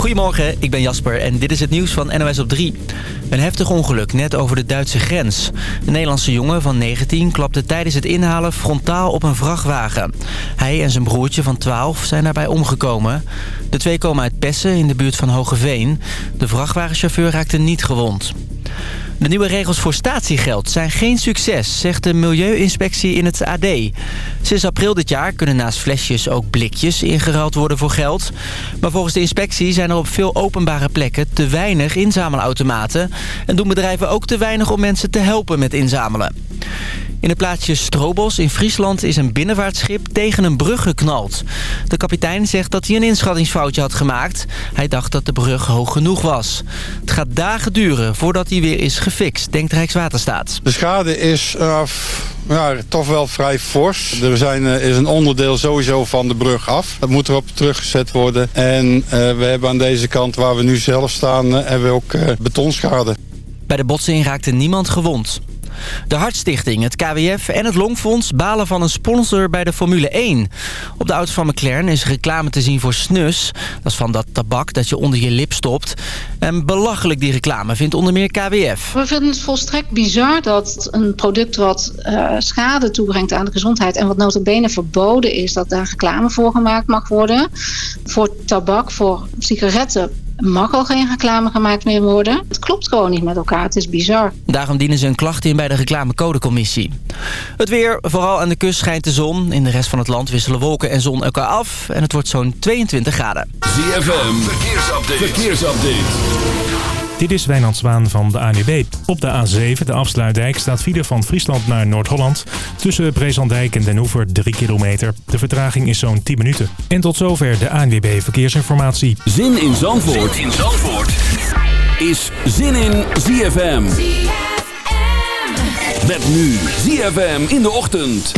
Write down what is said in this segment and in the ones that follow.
Goedemorgen, ik ben Jasper en dit is het nieuws van NOS op 3. Een heftig ongeluk net over de Duitse grens. Een Nederlandse jongen van 19 klapte tijdens het inhalen frontaal op een vrachtwagen. Hij en zijn broertje van 12 zijn daarbij omgekomen. De twee komen uit Pessen in de buurt van Hogeveen. De vrachtwagenchauffeur raakte niet gewond. De nieuwe regels voor statiegeld zijn geen succes, zegt de Milieuinspectie in het AD. Sinds april dit jaar kunnen naast flesjes ook blikjes ingeruild worden voor geld. Maar volgens de inspectie zijn er op veel openbare plekken te weinig inzamelautomaten... en doen bedrijven ook te weinig om mensen te helpen met inzamelen. In het plaatsje Strobos in Friesland is een binnenvaartschip tegen een brug geknald. De kapitein zegt dat hij een inschattingsfoutje had gemaakt. Hij dacht dat de brug hoog genoeg was. Het gaat dagen duren voordat hij weer is gefixt, denkt Rijkswaterstaat. De schade is uh, ja, toch wel vrij fors. Er zijn, uh, is een onderdeel sowieso van de brug af. Dat moet erop teruggezet worden. En uh, we hebben aan deze kant waar we nu zelf staan, hebben we ook betonschade. Bij de botsing raakte niemand gewond. De Hartstichting, het KWF en het Longfonds balen van een sponsor bij de Formule 1. Op de auto van McLaren is reclame te zien voor snus. Dat is van dat tabak dat je onder je lip stopt. En belachelijk die reclame vindt onder meer KWF. We vinden het volstrekt bizar dat een product wat uh, schade toebrengt aan de gezondheid... en wat notabene verboden is, dat daar reclame voor gemaakt mag worden. Voor tabak, voor sigaretten mag al geen reclame gemaakt meer worden. Het klopt gewoon niet met elkaar. Het is bizar. Daarom dienen ze een klacht in bij de reclamecodecommissie. Het weer, vooral aan de kust schijnt de zon. In de rest van het land wisselen wolken en zon elkaar af. En het wordt zo'n 22 graden. ZFM, verkeersupdate. verkeersupdate. Dit is Wijnand Zwaan van de ANWB. Op de A7, de afsluitdijk, staat file van Friesland naar Noord-Holland. Tussen Brezandijk en Den Hoever 3 kilometer. De vertraging is zo'n 10 minuten. En tot zover de ANWB Verkeersinformatie. Zin in Zandvoort, zin in Zandvoort. is Zin in ZFM. ZFM. Met nu ZFM in de ochtend.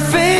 my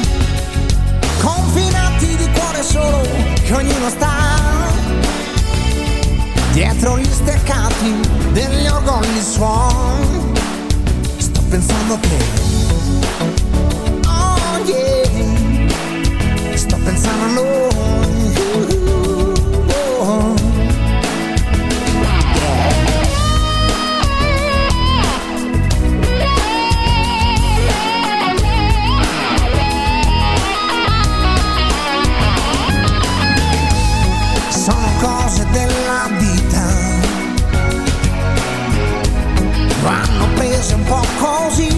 confinati di cuore solo che ognuno sta dietro gli steccati degli orgogli suon sto pensando te. oh yeah sto pensando a loro doesn't walk calls you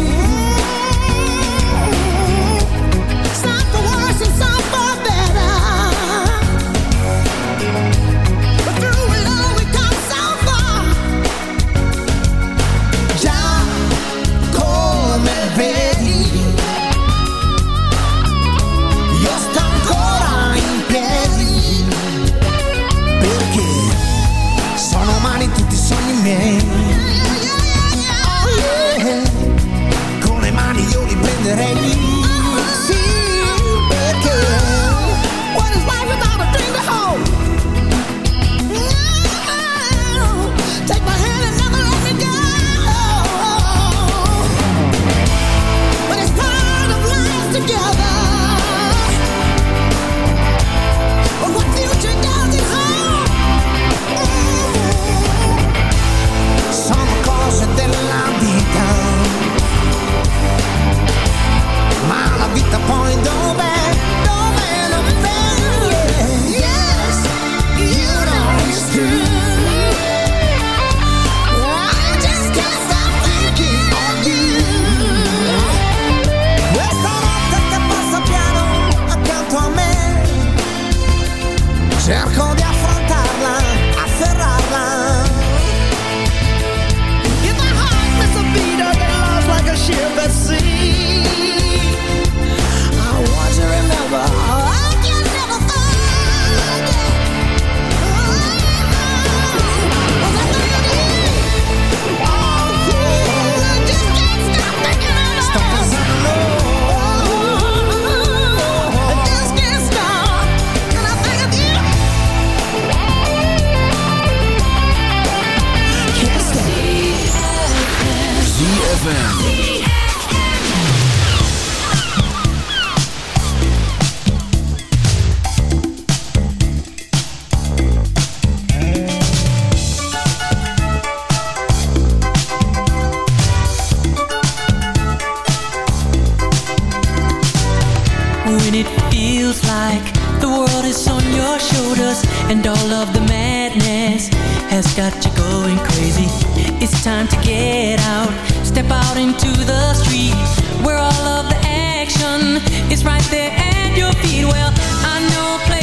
It's right there at your feet. Well, I know a place.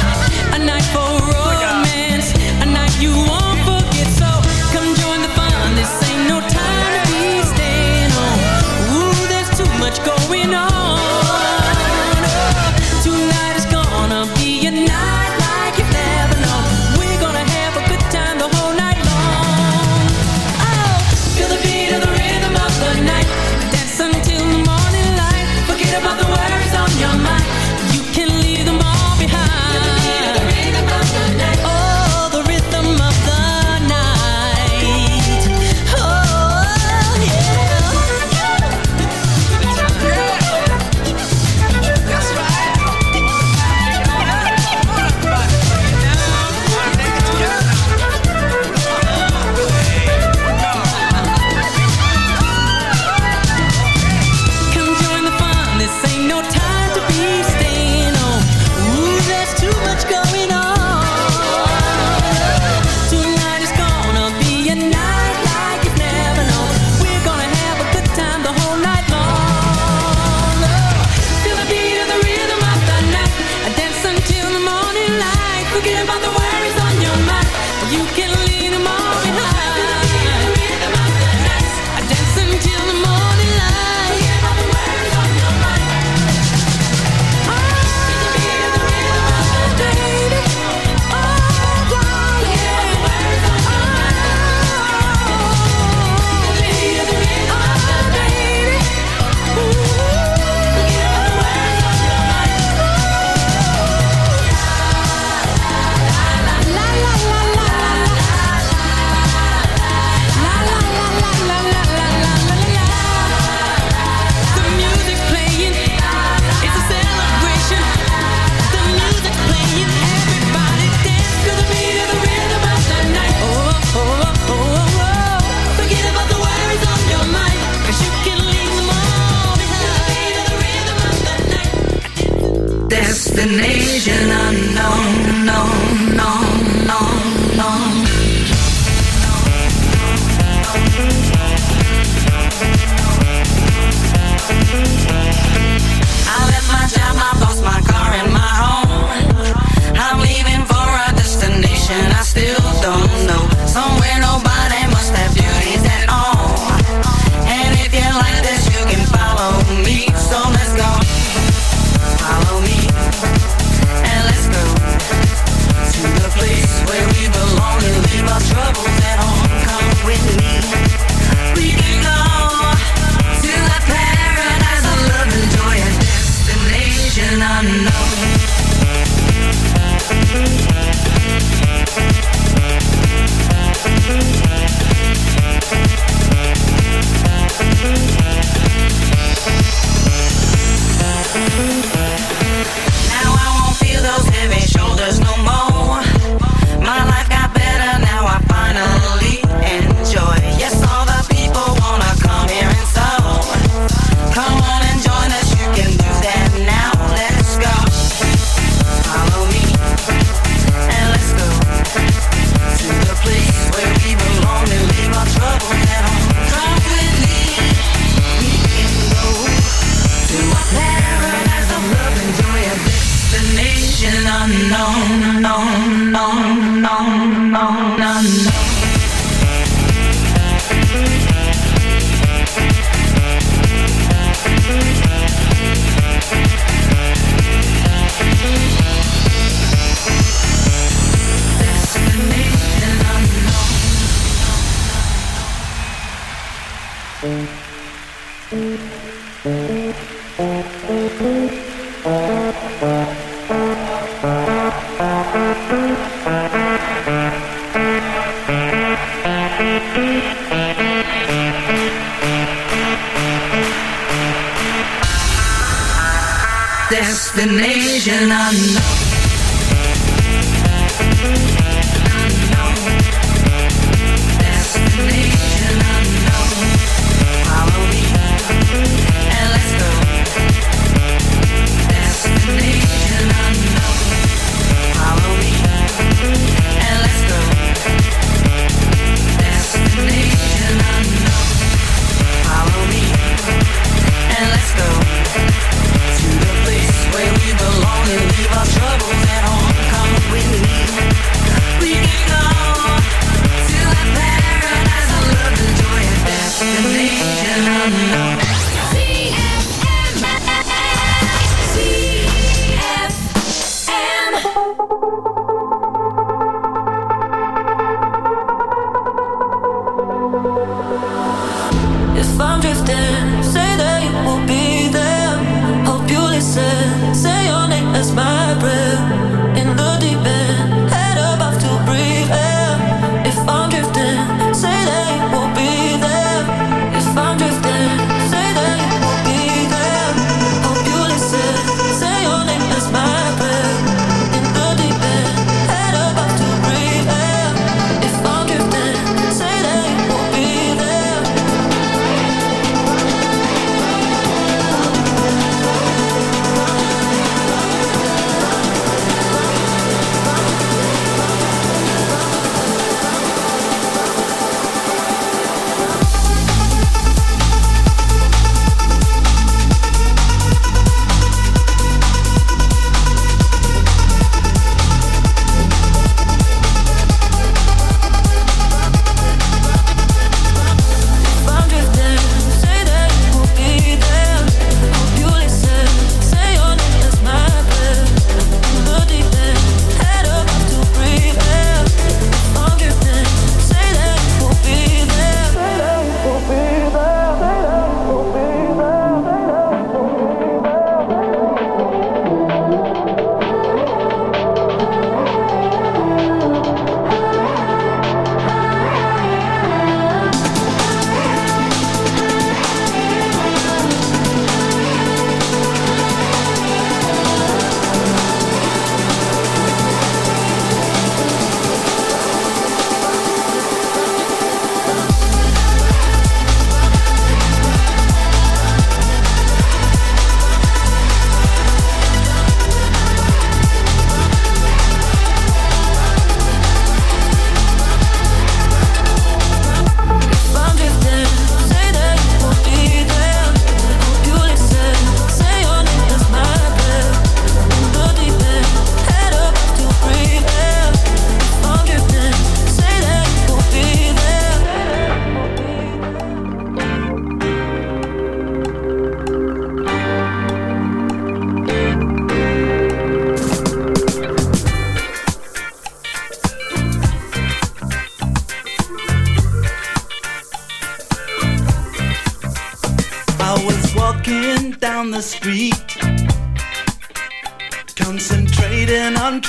peace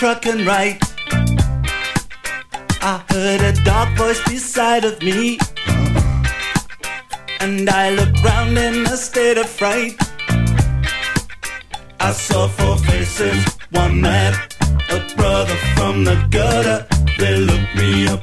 truck and. I heard a dark voice beside of me. And I looked round in a state of fright. I saw four faces, one mad, a brother from the gutter. They looked me up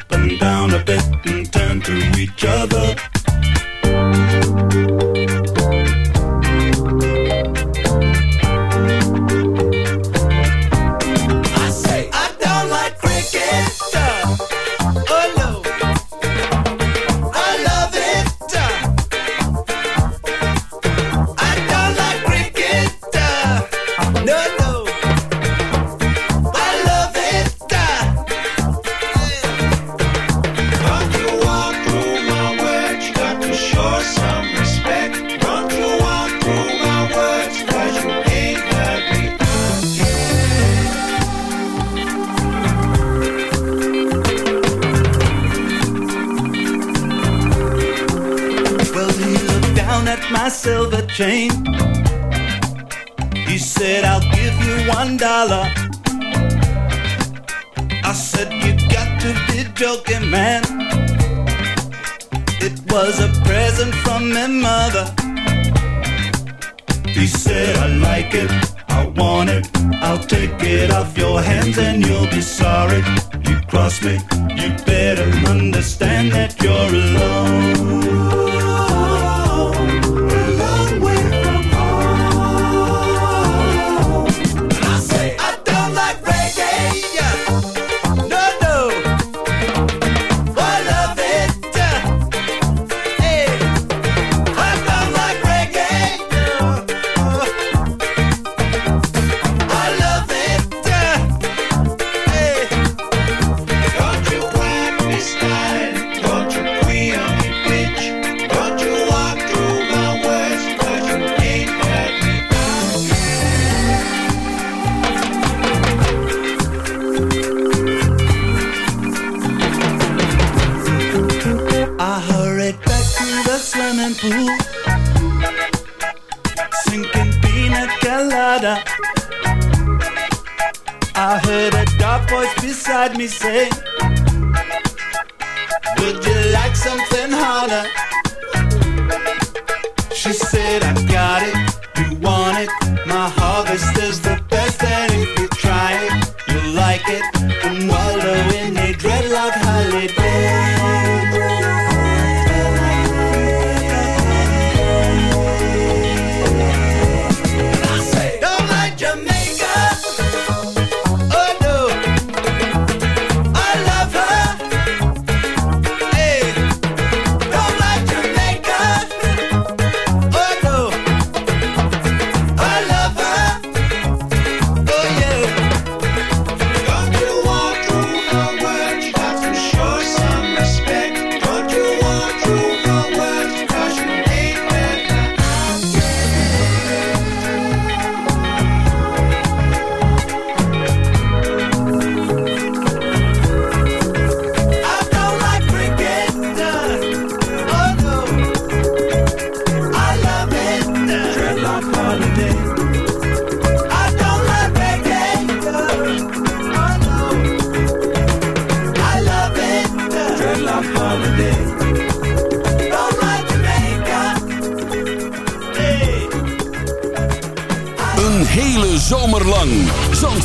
pool. Sinking pina colada I heard a dark voice beside me say Would you like something harder? She said I got it, you want it, my heart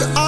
I.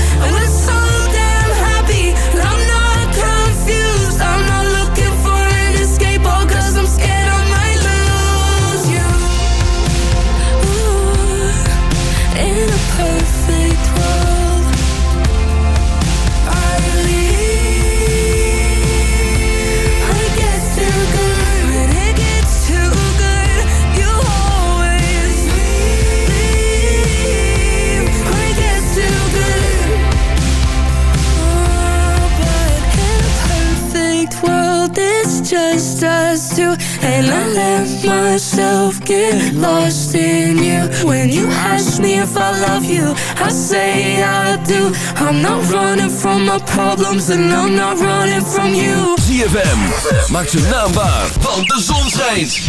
I'm not running from my problems, and I'm not running from you. ZFM, maak zijn naam waar, want de zon schijnt.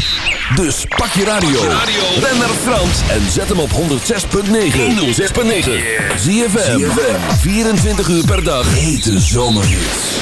Dus pak je radio, ren naar Frans en zet hem op 106.9. 106.9. ZFM, 24 uur per dag. Hete zomerhits.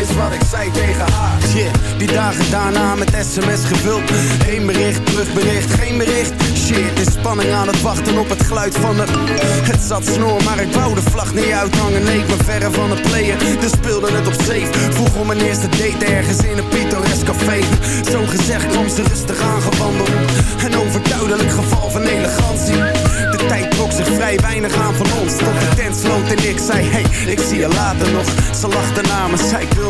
Is wat ik zei tegen haar. Yeah, die dagen daarna met sms gevuld. Heen bericht, terugbericht, geen bericht. Shit, is spanning aan het wachten op het geluid van de... Het zat snor, maar ik wou de vlag niet uithangen. Nee, ik ben verre van het player, dus speelde het op safe. Vroeg om mijn eerste date ergens in een pittoresk café. Zo gezegd kwam ze rustig aangewandeld. Een overduidelijk geval van elegantie. De tijd trok zich vrij weinig aan van ons. Tot de tent sloot en ik zei, hey, ik zie je later nog. Ze lachte na me, zei ik wil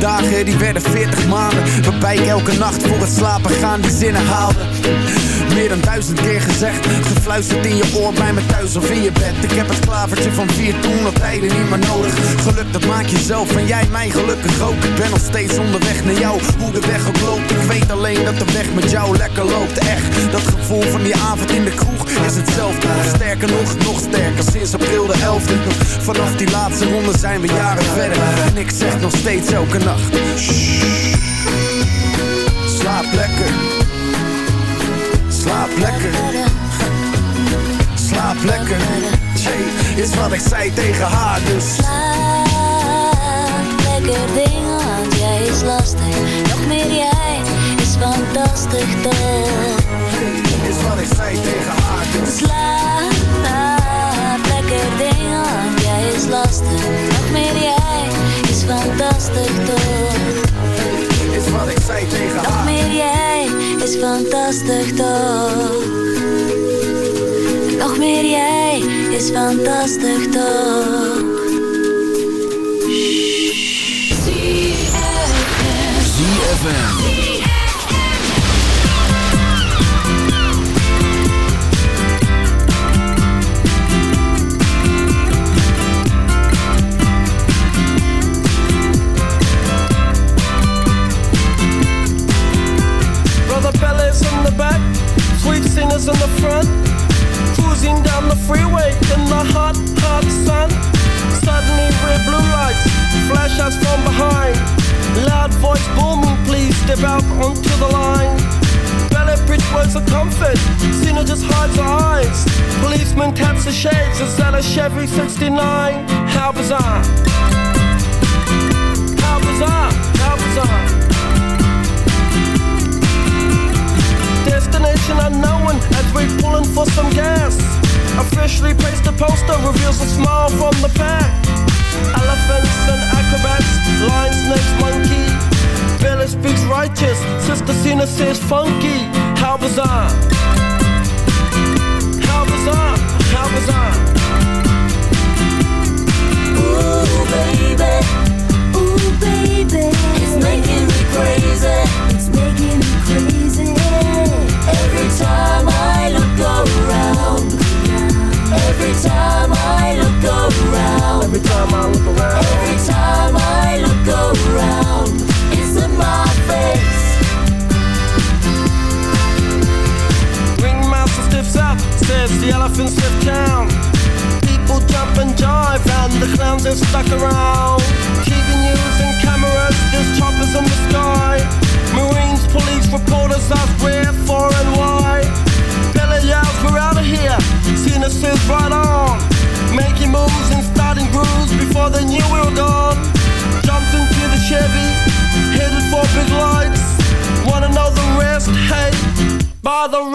Dagen, die werden 40 maanden. Waarbij ik elke nacht voor het slapen gaan die zinnen haalde Meer dan duizend keer gezegd Gefluisterd in je oor bij me thuis of in je bed. Ik heb het klavertje van vier toen al tijden niet meer nodig. Geluk dat maak je zelf en jij mij gelukkig ook. Ik ben nog steeds onderweg naar jou, hoe de weg ook loopt. Ik weet alleen dat de weg met jou lekker loopt. Echt, dat gevoel van die avond in de kroeg is hetzelfde. Sterker nog, nog sterker. Sinds april de 11e Vanaf die laatste ronde zijn we jaren verder. En ik zeg nog steeds elke nacht. "Shh, Slaap lekker. Slaap lekker. Slaap lekker. Jay, is wat ik zei tegen haar dus. Slaap lekker ding, want jij is lastig. Nog meer jij is fantastisch toch? Is wat ik zei tegen haar dus Slaap lekker ding, want jij is lastig. Nog meer jij is fantastisch toch? Is wat ik zei tegen Nog haar meer jij is fantastisch toch? Nog meer jij is fantastisch toch? ZFM.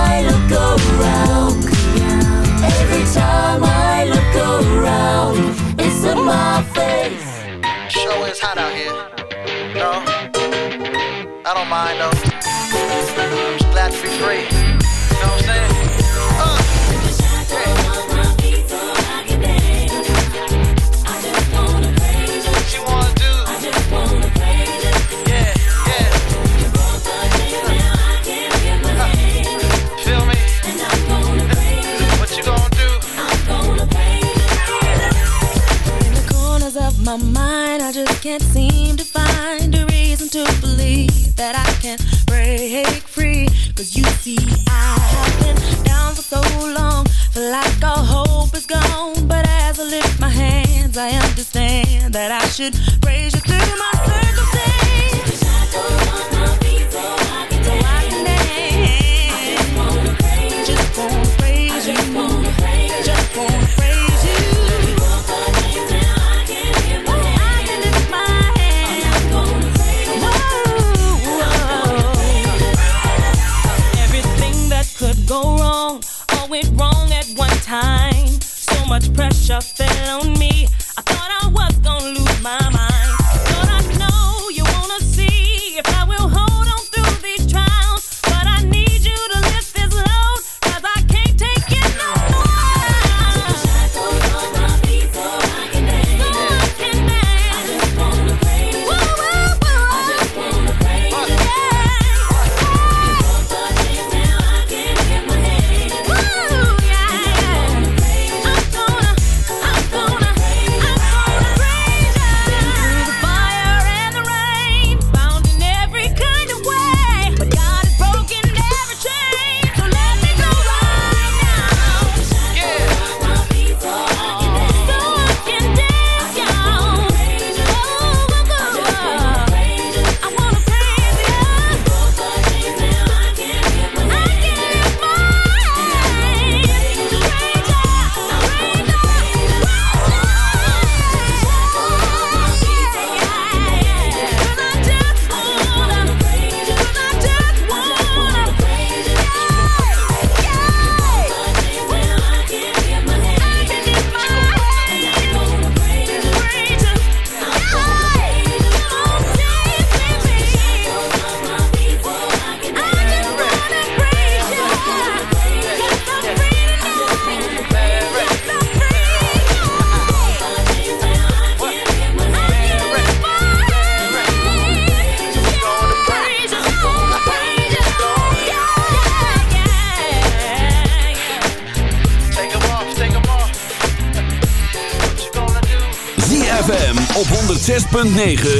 I. Every time I look around. It's in my face. Show is hot out here. I don't mind though. Glad to be free. I break free. Cause you see, I have been down for so long, feel like all hope is gone. But as I lift my hands, I understand that I should praise you through my 106.9